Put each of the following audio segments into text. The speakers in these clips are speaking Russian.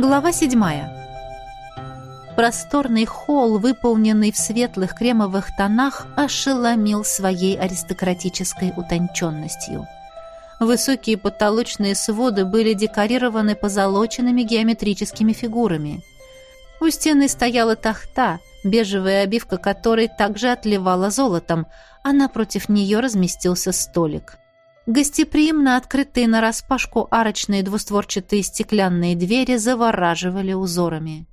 Глава седьмая. Просторный холл, выполненный в светлых кремовых тонах, ошеломил своей аристократической утонченностью. Высокие потолочные своды были декорированы позолоченными геометрическими фигурами. У стены стояла тахта, бежевая обивка которой также отливала золотом, а напротив нее разместился столик. Гостеприимно открытые нараспашку арочные двустворчатые стеклянные двери завораживали узорами.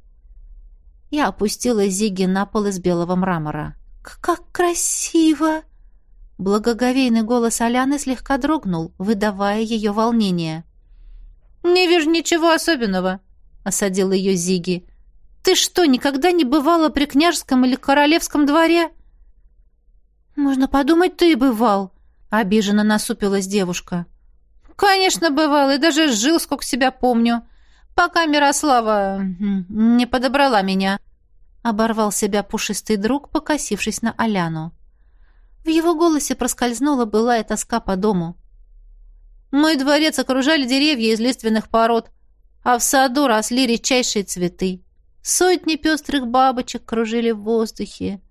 Я опустила Зиги на пол из белого мрамора. «Как красиво!» Благоговейный голос Аляны слегка дрогнул, выдавая ее волнение. «Не вижу ничего особенного», — осадил ее Зиги. «Ты что, никогда не бывала при княжеском или королевском дворе?» «Можно подумать, ты и бывал», — обиженно насупилась девушка. «Конечно, бывал, и даже жил, сколько себя помню. Пока Мирослава не подобрала меня», — оборвал себя пушистый друг, покосившись на Аляну. В его голосе проскользнула былая тоска по дому. «Мой дворец окружали деревья из лиственных пород, а в саду росли редчайшие цветы. Сотни пестрых бабочек кружили в воздухе.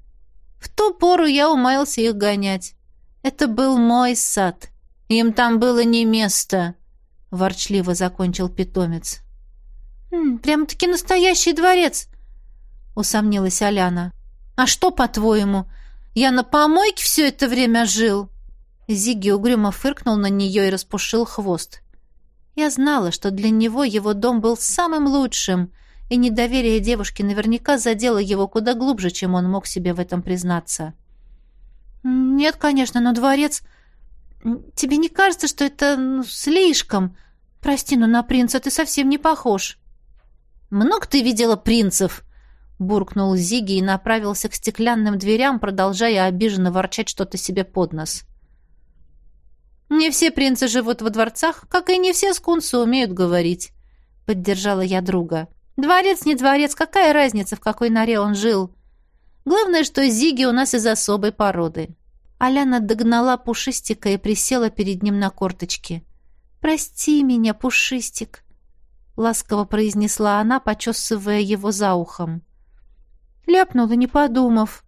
В ту пору я умаялся их гонять. Это был мой сад. Им там было не место, ворчливо закончил питомец. Прямо-таки настоящий дворец, усомнилась Аляна. А что, по-твоему, я на помойке все это время жил? Зиги угрюмо фыркнул на нее и распушил хвост. Я знала, что для него его дом был самым лучшим, и недоверие девушки наверняка задело его куда глубже, чем он мог себе в этом признаться. — «Нет, конечно, но дворец... Тебе не кажется, что это слишком? Прости, но на принца ты совсем не похож». «Много ты видела принцев?» буркнул Зиги и направился к стеклянным дверям, продолжая обиженно ворчать что-то себе под нос. «Не все принцы живут во дворцах, как и не все скунсы умеют говорить», — поддержала я друга. «Дворец не дворец, какая разница, в какой норе он жил? Главное, что Зиги у нас из особой породы. Аляна догнала Пушистика и присела перед ним на корточки. «Прости меня, Пушистик», — ласково произнесла она, почесывая его за ухом. Ляпнула, не подумав.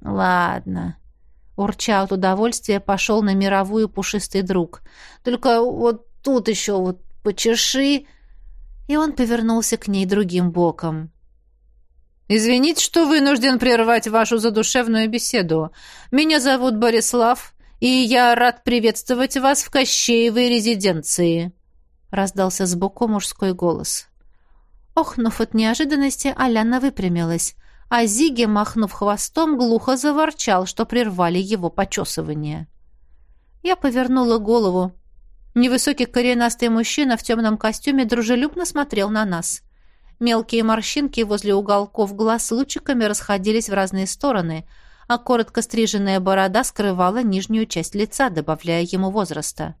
«Ладно», — урча от удовольствия, пошел на мировую пушистый друг. «Только вот тут еще вот почеши...» И он повернулся к ней другим боком. «Извините, что вынужден прервать вашу задушевную беседу. Меня зовут Борислав, и я рад приветствовать вас в Кощеевой резиденции», — раздался сбоку мужской голос. Охнув от неожиданности, Аляна выпрямилась, а Зиги, махнув хвостом, глухо заворчал, что прервали его почесывание. Я повернула голову. Невысокий коренастый мужчина в темном костюме дружелюбно смотрел на нас. Мелкие морщинки возле уголков глаз лучиками расходились в разные стороны, а коротко стриженная борода скрывала нижнюю часть лица, добавляя ему возраста.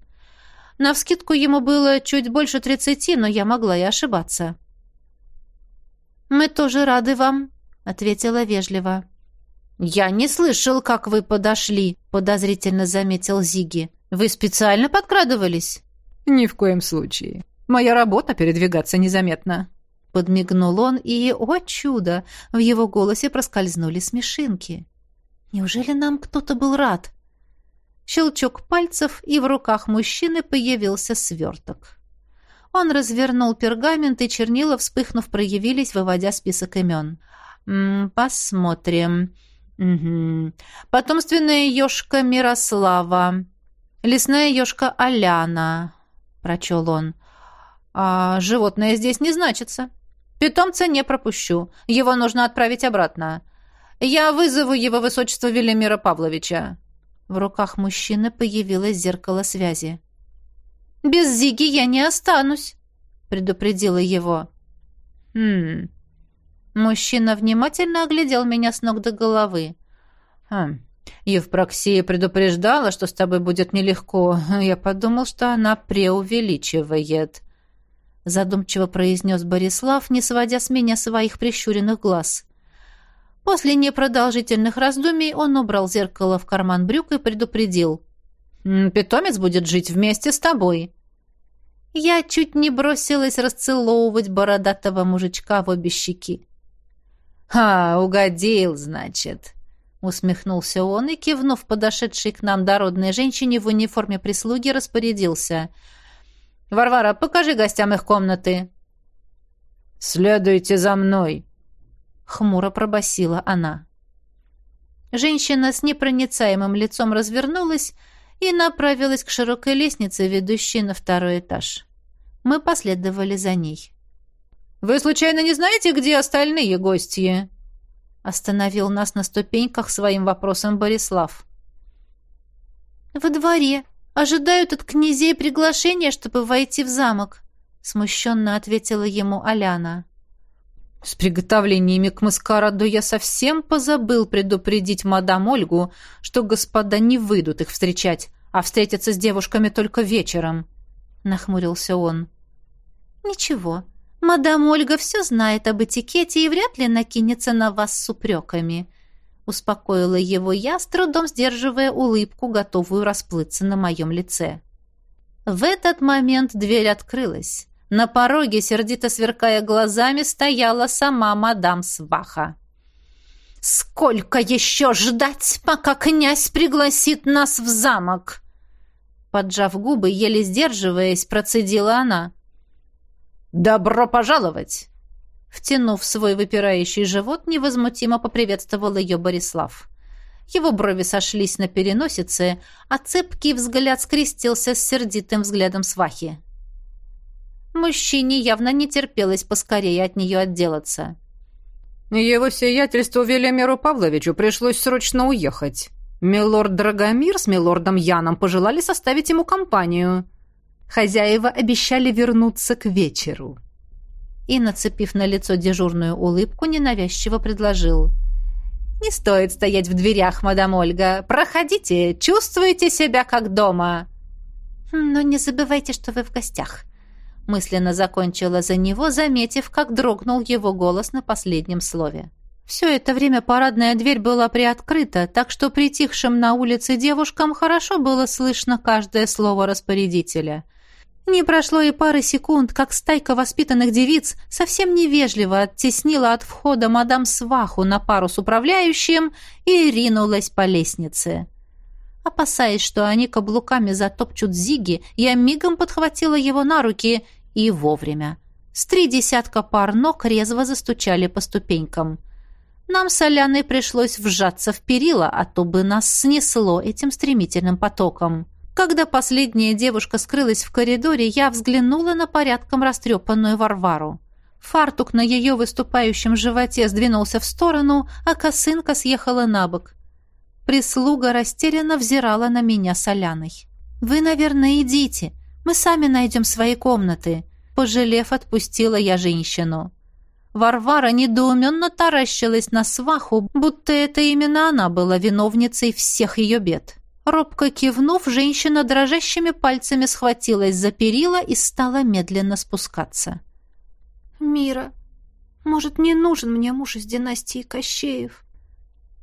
Навскидку ему было чуть больше тридцати, но я могла и ошибаться. «Мы тоже рады вам», — ответила вежливо. «Я не слышал, как вы подошли», — подозрительно заметил Зиги. «Вы специально подкрадывались?» «Ни в коем случае. Моя работа — передвигаться незаметно». Подмигнул он, и, о чудо, в его голосе проскользнули смешинки. Неужели нам кто-то был рад? Щелчок пальцев, и в руках мужчины появился сверток. Он развернул пергамент, и чернила, вспыхнув, проявились, выводя список имен. «М «Посмотрим. Угу. Потомственная ешка Мирослава. Лесная ешка Аляна», — прочел он. «А животное здесь не значится». Питомца не пропущу. Его нужно отправить обратно. Я вызову его высочество Велимира Павловича». В руках мужчины появилось зеркало связи. «Без Зиги я не останусь», — предупредила его. «Хм...» Мужчина внимательно оглядел меня с ног до головы. «Хм...» Евпроксия предупреждала, что с тобой будет нелегко. Я подумал, что она преувеличивает задумчиво произнес Борислав, не сводя с меня своих прищуренных глаз. После непродолжительных раздумий он убрал зеркало в карман брюк и предупредил. «Питомец будет жить вместе с тобой». Я чуть не бросилась расцеловывать бородатого мужичка в обе щеки. «А, угодил, значит», — усмехнулся он и, кивнув подошедшей к нам дородной женщине в униформе прислуги, распорядился. «Варвара, покажи гостям их комнаты». «Следуйте за мной», — хмуро пробасила она. Женщина с непроницаемым лицом развернулась и направилась к широкой лестнице, ведущей на второй этаж. Мы последовали за ней. «Вы случайно не знаете, где остальные гости?» Остановил нас на ступеньках своим вопросом Борислав. «Во дворе. Ожидают от князей приглашения, чтобы войти в замок», смущенно ответила ему Аляна. С приготовлениями к маскараду я совсем позабыл предупредить мадам Ольгу, что господа не выйдут их встречать, а встретятся с девушками только вечером, нахмурился он. Ничего, мадам Ольга все знает об этикете и вряд ли накинется на вас с упреками. Успокоила его я, с трудом сдерживая улыбку, готовую расплыться на моем лице. В этот момент дверь открылась. На пороге, сердито сверкая глазами, стояла сама мадам Сваха. «Сколько еще ждать, пока князь пригласит нас в замок?» Поджав губы, еле сдерживаясь, процедила она. «Добро пожаловать!» Втянув свой выпирающий живот, невозмутимо поприветствовал ее Борислав. Его брови сошлись на переносице, а цепкий взгляд скрестился с сердитым взглядом свахи. Мужчине явно не терпелось поскорее от нее отделаться. «Его сиятельству Велимиру Павловичу пришлось срочно уехать. Милорд Драгомир с милордом Яном пожелали составить ему компанию. Хозяева обещали вернуться к вечеру». И, нацепив на лицо дежурную улыбку, ненавязчиво предложил. «Не стоит стоять в дверях, мадам Ольга. Проходите, чувствуйте себя как дома». «Но не забывайте, что вы в гостях», мысленно закончила за него, заметив, как дрогнул его голос на последнем слове. Все это время парадная дверь была приоткрыта, так что притихшим на улице девушкам хорошо было слышно каждое слово распорядителя. Не прошло и пары секунд, как стайка воспитанных девиц совсем невежливо оттеснила от входа мадам Сваху на пару с управляющим и ринулась по лестнице. Опасаясь, что они каблуками затопчут Зиги, я мигом подхватила его на руки и вовремя. С три десятка пар ног резво застучали по ступенькам. Нам с Аляной пришлось вжаться в перила, а то бы нас снесло этим стремительным потоком. Когда последняя девушка скрылась в коридоре, я взглянула на порядком растрепанную Варвару. Фартук на ее выступающем животе сдвинулся в сторону, а косынка съехала на бок. Прислуга растерянно взирала на меня с Аляной. «Вы, наверное, идите. Мы сами найдем свои комнаты», — пожалев, отпустила я женщину. Варвара недоуменно таращилась на сваху, будто это именно она была виновницей всех ее бед. Робко кивнув, женщина дрожащими пальцами схватилась за перила и стала медленно спускаться. «Мира, может, не нужен мне муж из династии Кощеев?»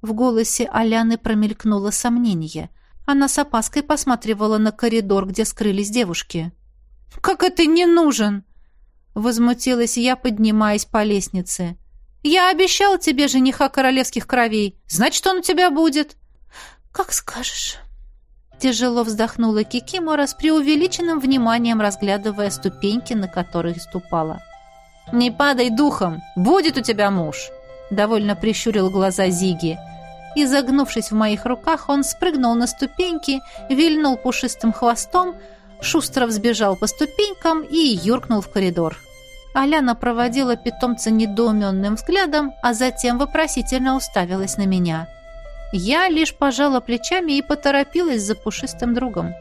В голосе Аляны промелькнуло сомнение. Она с опаской посматривала на коридор, где скрылись девушки. «Как это не нужен?» Возмутилась я, поднимаясь по лестнице. «Я обещал тебе жениха королевских кровей. Значит, он у тебя будет». «Как скажешь». Тяжело вздохнула Кикимора с преувеличенным вниманием, разглядывая ступеньки, на которых ступала. «Не падай духом! Будет у тебя муж!» Довольно прищурил глаза Зиги. И, загнувшись в моих руках, он спрыгнул на ступеньки, вильнул пушистым хвостом, шустро взбежал по ступенькам и юркнул в коридор. Аляна проводила питомца недоуменным взглядом, а затем вопросительно уставилась на меня. Я лишь пожала плечами и поторопилась за пушистым другом.